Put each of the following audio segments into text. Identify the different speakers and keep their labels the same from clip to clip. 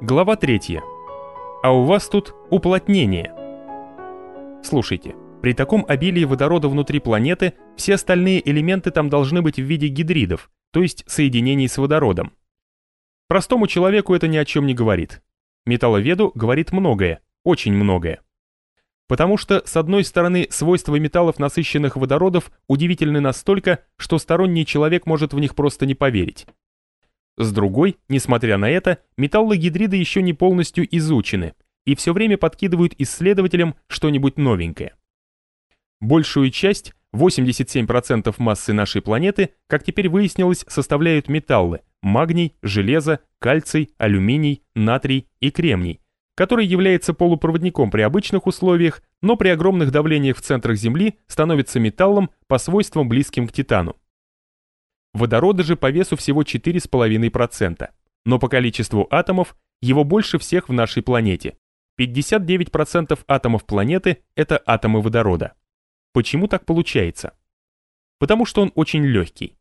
Speaker 1: Глава 3. А у вас тут уплотнение. Слушайте, при таком обилии водорода внутри планеты все остальные элементы там должны быть в виде гидридов, то есть соединений с водородом. Простому человеку это ни о чем не говорит. Металловеду говорит многое, очень многое. Потому что, с одной стороны, свойства металлов, насыщенных водородов, удивительны настолько, что сторонний человек может в них просто не поверить. С другой, несмотря на это, металлогидриды еще не полностью изучены и все время подкидывают исследователям что-нибудь новенькое. Большую часть, 87% массы нашей планеты, как теперь выяснилось, составляют металлы – магний, железо, кальций, алюминий, натрий и кремний, который является полупроводником при обычных условиях, но при огромных давлениях в центрах Земли становится металлом по свойствам близким к титану. Водорода же по весу всего 4,5%, но по количеству атомов его больше всех в нашей планете. 59% атомов планеты – это атомы водорода. Почему так получается? Потому что он очень легкий.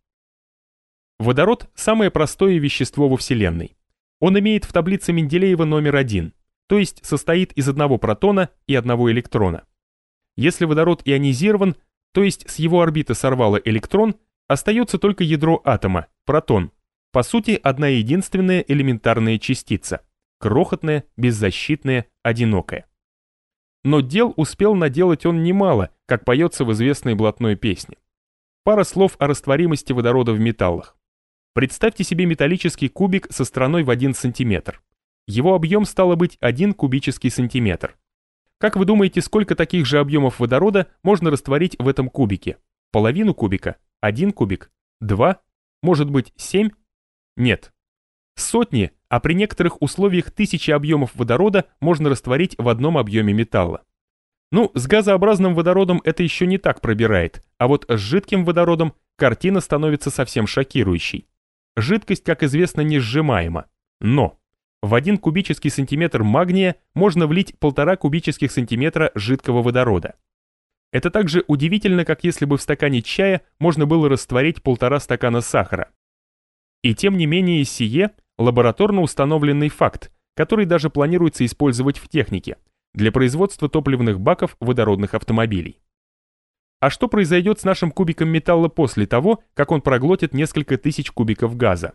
Speaker 1: Водород – самое простое вещество во Вселенной. Он имеет в таблице Менделеева номер один, то есть состоит из одного протона и одного электрона. Если водород ионизирован, то есть с его орбиты сорвало электрон, Остается только ядро атома, протон. По сути, одна единственная элементарная частица. Крохотная, беззащитная, одинокая. Но дел успел наделать он немало, как поется в известной блатной песне. Пара слов о растворимости водорода в металлах. Представьте себе металлический кубик со стороной в 1 см. Его объем стало быть 1 кубический сантиметр. Как вы думаете, сколько таких же объемов водорода можно растворить в этом кубике? Половину кубика? Один кубик? Два? Может быть, семь? Нет. Сотни, а при некоторых условиях тысячи объемов водорода можно растворить в одном объеме металла. Ну, с газообразным водородом это еще не так пробирает, а вот с жидким водородом картина становится совсем шокирующей. Жидкость, как известно, не сжимаема. Но в один кубический сантиметр магния можно влить полтора кубических сантиметра жидкого водорода. Это так же удивительно, как если бы в стакане чая можно было растворить полтора стакана сахара. И тем не менее сие – лабораторно установленный факт, который даже планируется использовать в технике для производства топливных баков водородных автомобилей. А что произойдет с нашим кубиком металла после того, как он проглотит несколько тысяч кубиков газа?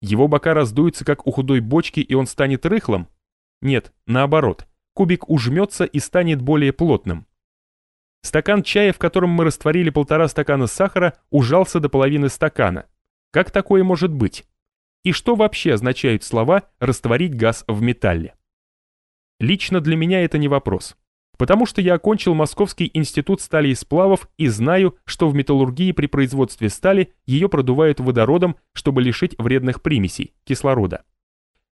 Speaker 1: Его бока раздуются, как у худой бочки, и он станет рыхлым? Нет, наоборот, кубик ужмется и станет более плотным. Стакан чая, в котором мы растворили полтора стакана сахара, ужался до половины стакана. Как такое может быть? И что вообще означают слова «растворить газ в металле»? Лично для меня это не вопрос. Потому что я окончил Московский институт стали и сплавов и знаю, что в металлургии при производстве стали ее продувают водородом, чтобы лишить вредных примесей, кислорода.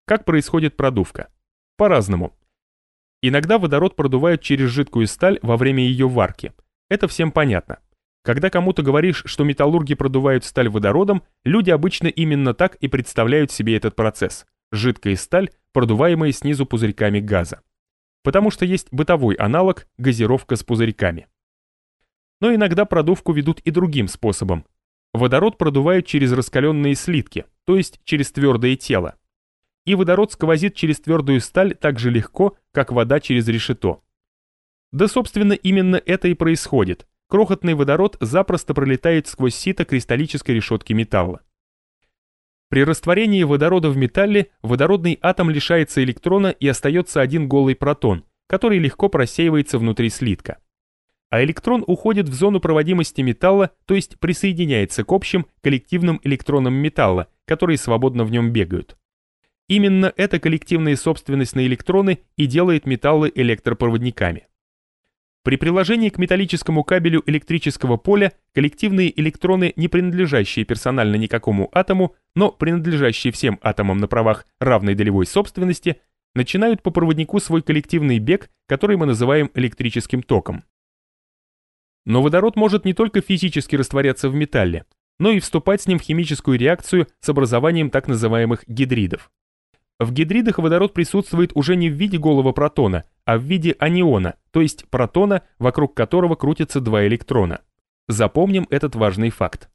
Speaker 1: Как происходит продувка? По-разному. Иногда водород продувают через жидкую сталь во время ее варки. Это всем понятно. Когда кому-то говоришь, что металлурги продувают сталь водородом, люди обычно именно так и представляют себе этот процесс. Жидкая сталь, продуваемая снизу пузырьками газа. Потому что есть бытовой аналог – газировка с пузырьками. Но иногда продувку ведут и другим способом. Водород продувают через раскаленные слитки, то есть через твердое тело и водород сквозит через твердую сталь так же легко, как вода через решето. Да, собственно, именно это и происходит. Крохотный водород запросто пролетает сквозь сито кристаллической решетки металла. При растворении водорода в металле водородный атом лишается электрона и остается один голый протон, который легко просеивается внутри слитка. А электрон уходит в зону проводимости металла, то есть присоединяется к общим коллективным электронам металла, которые свободно в нем бегают. Именно эта коллективная собственность на электроны и делает металлы электропроводниками. При приложении к металлическому кабелю электрического поля коллективные электроны, не принадлежащие персонально никакому атому, но принадлежащие всем атомам на правах равной долевой собственности, начинают по проводнику свой коллективный бег, который мы называем электрическим током. Но водород может не только физически растворяться в металле, но и вступать с ним в химическую реакцию с образованием так называемых гидридов. В гидридах водород присутствует уже не в виде голого протона, а в виде аниона, то есть протона, вокруг которого крутятся два электрона. Запомним этот важный факт.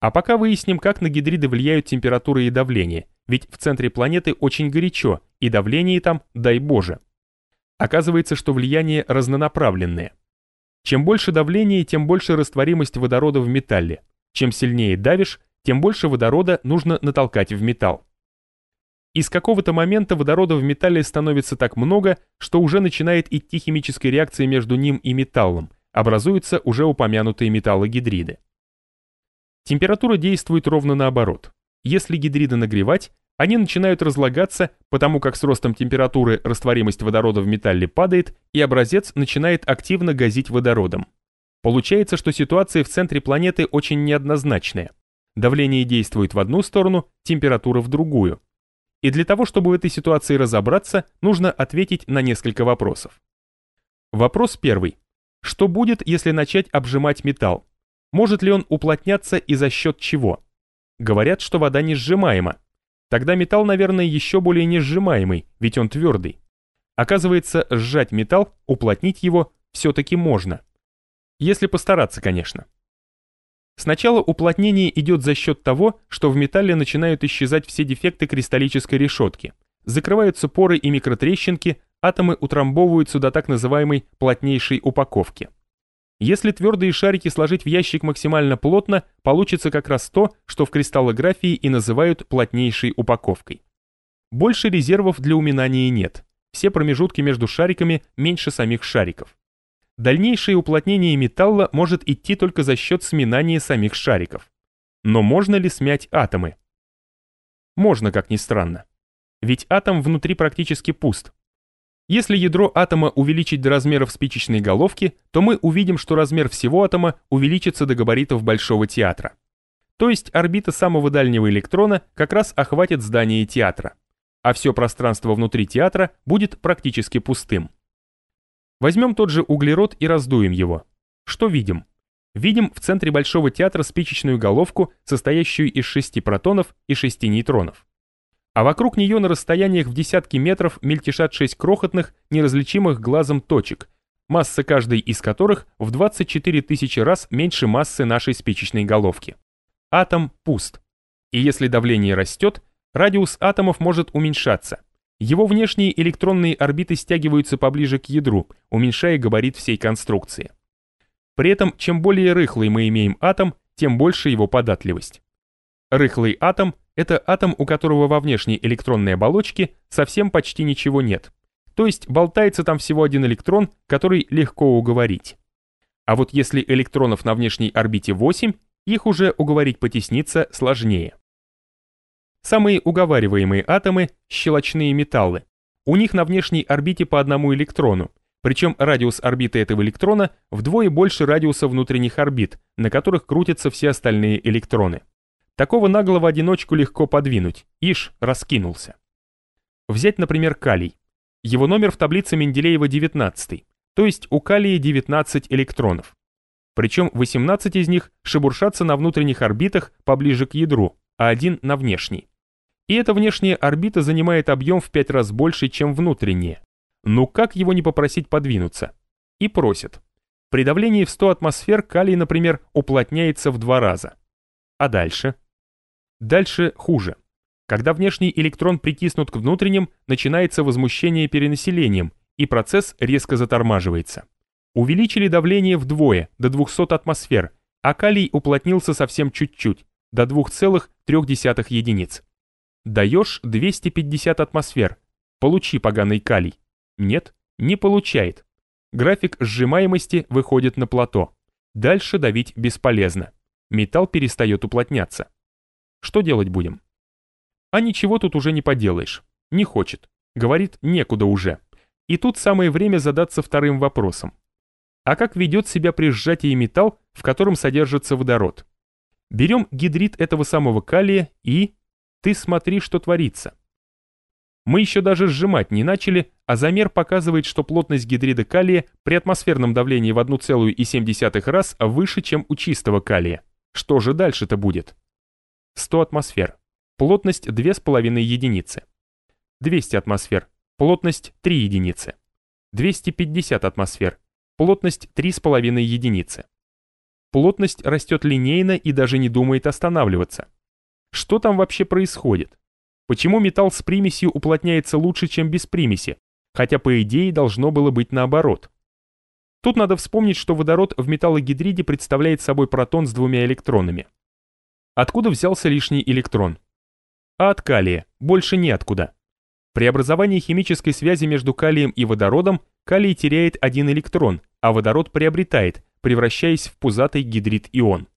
Speaker 1: А пока выясним, как на гидриды влияют температура и давление, ведь в центре планеты очень горячо, и давление там, дай боже. Оказывается, что влияние разнонаправленное. Чем больше давление, тем больше растворимость водорода в металле. Чем сильнее давишь, тем больше водорода нужно натолкать в металл. И с какого-то момента водорода в металле становится так много, что уже начинает идти химическая реакция между ним и металлом, образуются уже упомянутые металлогидриды. Температура действует ровно наоборот. Если гидриды нагревать, они начинают разлагаться, потому как с ростом температуры растворимость водорода в металле падает, и образец начинает активно газить водородом. Получается, что ситуация в центре планеты очень неоднозначная. Давление действует в одну сторону, температура в другую. И для того, чтобы в этой ситуации разобраться, нужно ответить на несколько вопросов. Вопрос первый. Что будет, если начать обжимать металл? Может ли он уплотняться и за счет чего? Говорят, что вода не сжимаема. Тогда металл, наверное, еще более несжимаемый, ведь он твердый. Оказывается, сжать металл, уплотнить его все-таки можно. Если постараться, конечно. Сначала уплотнение идет за счет того, что в металле начинают исчезать все дефекты кристаллической решетки. Закрываются поры и микротрещинки, атомы утрамбовываются до так называемой плотнейшей упаковки. Если твердые шарики сложить в ящик максимально плотно, получится как раз то, что в кристаллографии и называют плотнейшей упаковкой. Больше резервов для уминания нет. Все промежутки между шариками меньше самих шариков. Дальнейшее уплотнение металла может идти только за счет сминания самих шариков. Но можно ли смять атомы? Можно, как ни странно. Ведь атом внутри практически пуст, если ядро атома увеличить до размеров спичечной головки, то мы увидим, что размер всего атома увеличится до габаритов Большого театра. То есть орбита самого дальнего электрона как раз охватит здание театра, а все пространство внутри театра будет практически пустым. Возьмем тот же углерод и раздуем его. Что видим? Видим в центре Большого театра спичечную головку, состоящую из шести протонов и шести нейтронов а вокруг нее на расстояниях в десятки метров мельтешат шесть крохотных, неразличимых глазом точек, масса каждой из которых в 24 тысячи раз меньше массы нашей спичечной головки. Атом пуст. И если давление растет, радиус атомов может уменьшаться. Его внешние электронные орбиты стягиваются поближе к ядру, уменьшая габарит всей конструкции. При этом, чем более рыхлый мы имеем атом, тем больше его податливость. Рыхлый атом это атом, у которого во внешней электронной оболочке совсем почти ничего нет. То есть болтается там всего один электрон, который легко уговорить. А вот если электронов на внешней орбите 8, их уже уговорить потесниться сложнее. Самые уговариваемые атомы – щелочные металлы. У них на внешней орбите по одному электрону, причем радиус орбиты этого электрона вдвое больше радиуса внутренних орбит, на которых крутятся все остальные электроны. Такого наглого одиночку легко подвинуть, ишь, раскинулся. Взять, например, калий. Его номер в таблице Менделеева 19, то есть у калия 19 электронов. Причем 18 из них шебуршатся на внутренних орбитах поближе к ядру, а один на внешней. И эта внешняя орбита занимает объем в 5 раз больше, чем внутренняя. Ну как его не попросить подвинуться? И просят. При давлении в 100 атмосфер калий, например, уплотняется в два раза. А дальше? Дальше хуже. Когда внешний электрон притиснут к внутренним, начинается возмущение перенаселением, и процесс резко затормаживается. Увеличили давление вдвое, до 200 атмосфер, а калий уплотнился совсем чуть-чуть, до 2,3 единиц. Даешь 250 атмосфер, получи поганый калий. Нет, не получает. График сжимаемости выходит на плато. Дальше давить бесполезно. Металл перестает уплотняться. Что делать будем? А ничего тут уже не поделаешь. Не хочет. Говорит, некуда уже. И тут самое время задаться вторым вопросом. А как ведет себя при сжатии металл, в котором содержится водород? Берем гидрид этого самого калия и... Ты смотри, что творится. Мы еще даже сжимать не начали, а замер показывает, что плотность гидрида калия при атмосферном давлении в 1,7 раз выше, чем у чистого калия. Что же дальше-то будет? 100 атмосфер. Плотность 2,5 единицы. 200 атмосфер. Плотность 3 единицы. 250 атмосфер. Плотность 3,5 единицы. Плотность растет линейно и даже не думает останавливаться. Что там вообще происходит? Почему металл с примесью уплотняется лучше, чем без примеси, хотя по идее должно было быть наоборот? Тут надо вспомнить, что водород в металлогидриде представляет собой протон с двумя электронами. Откуда взялся лишний электрон? А от калия, больше неоткуда. При образовании химической связи между калием и водородом калий теряет один электрон, а водород приобретает, превращаясь в пузатый гидрид-ион.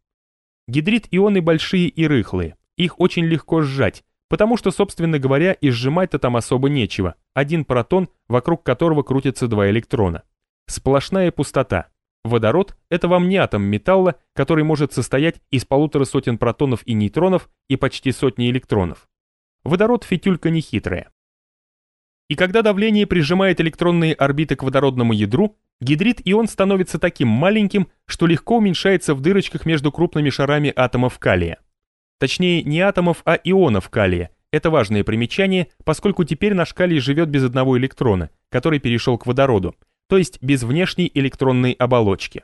Speaker 1: Гидрид-ионы большие и рыхлые, их очень легко сжать, потому что, собственно говоря, и сжимать-то там особо нечего, один протон, вокруг которого крутятся два электрона. Сплошная пустота. Водород – это вам не атом металла, который может состоять из полутора сотен протонов и нейтронов и почти сотни электронов. Водород – фитюлька нехитрая. И когда давление прижимает электронные орбиты к водородному ядру, гидрид-ион становится таким маленьким, что легко уменьшается в дырочках между крупными шарами атомов калия. Точнее, не атомов, а ионов калия. Это важное примечание, поскольку теперь наш калий живет без одного электрона, который перешел к водороду, то есть без внешней электронной оболочки.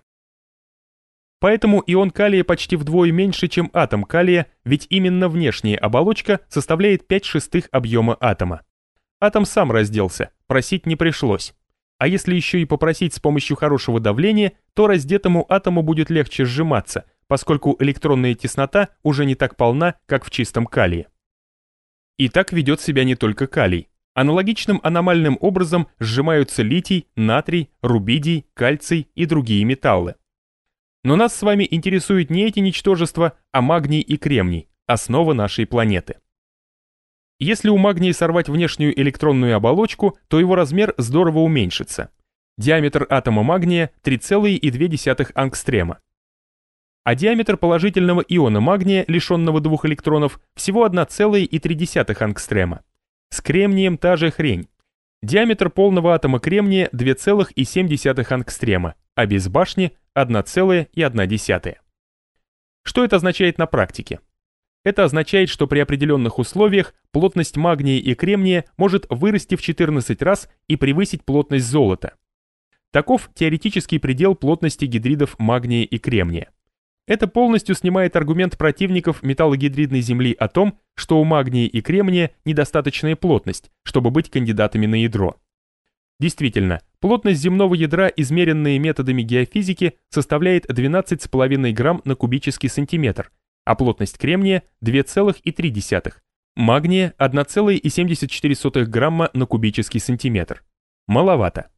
Speaker 1: Поэтому ион калия почти вдвое меньше, чем атом калия, ведь именно внешняя оболочка составляет 5 шестых объема атома. Атом сам разделся, просить не пришлось. А если еще и попросить с помощью хорошего давления, то раздетому атому будет легче сжиматься – поскольку электронная теснота уже не так полна, как в чистом калии. И так ведет себя не только калий. Аналогичным аномальным образом сжимаются литий, натрий, рубидий, кальций и другие металлы. Но нас с вами интересуют не эти ничтожества, а магний и кремний, основа нашей планеты. Если у магния сорвать внешнюю электронную оболочку, то его размер здорово уменьшится. Диаметр атома магния 3,2 ангстрема а диаметр положительного иона магния, лишенного двух электронов, всего 1,3 ангстрема. С кремнием та же хрень. Диаметр полного атома кремния 2,7 ангстрема, а без башни 1,1. Что это означает на практике? Это означает, что при определенных условиях плотность магния и кремния может вырасти в 14 раз и превысить плотность золота. Таков теоретический предел плотности гидридов магния и кремния. Это полностью снимает аргумент противников металлогидридной Земли о том, что у магния и кремния недостаточная плотность, чтобы быть кандидатами на ядро. Действительно, плотность земного ядра, измеренная методами геофизики, составляет 12,5 грамм на кубический сантиметр, а плотность кремния 2,3, магния 1,74 грамма на кубический сантиметр. Маловато.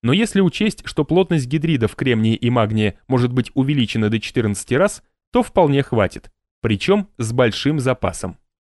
Speaker 1: Но если учесть, что плотность гидридов кремния и магния может быть увеличена до 14 раз, то вполне хватит, причем с большим запасом.